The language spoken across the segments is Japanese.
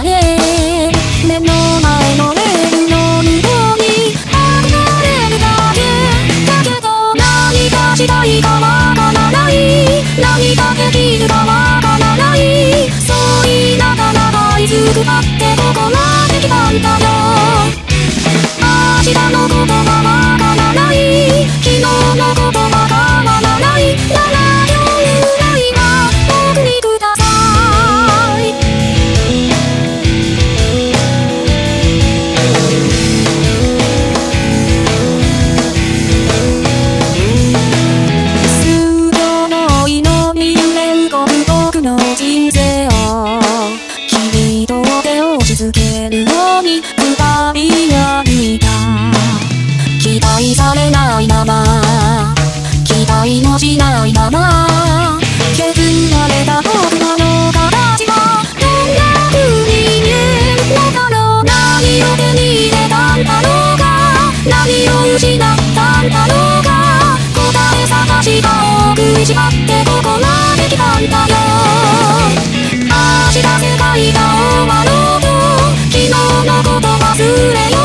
され目の前のレールの向こうに憧れるだけ。だけど何がしたいかわからない。何ができるかわからない。そう言いながら這いつくばってこに二人歩いた期待されないまま。期待もしないまま。削られた僕らの形はどんな風に見えるのだろう。何を手に入れたんだろうか何を失ったんだろうか答え探しが多くしまってここまで来たんだよ。明日世界が終わろうと昨日のこと忘れよ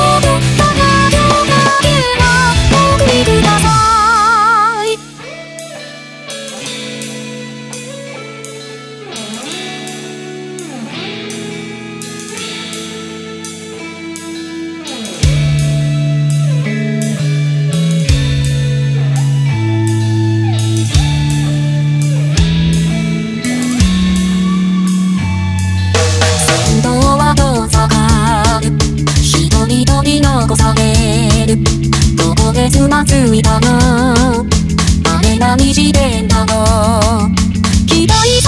つまずいたのあれが虹でんだの期待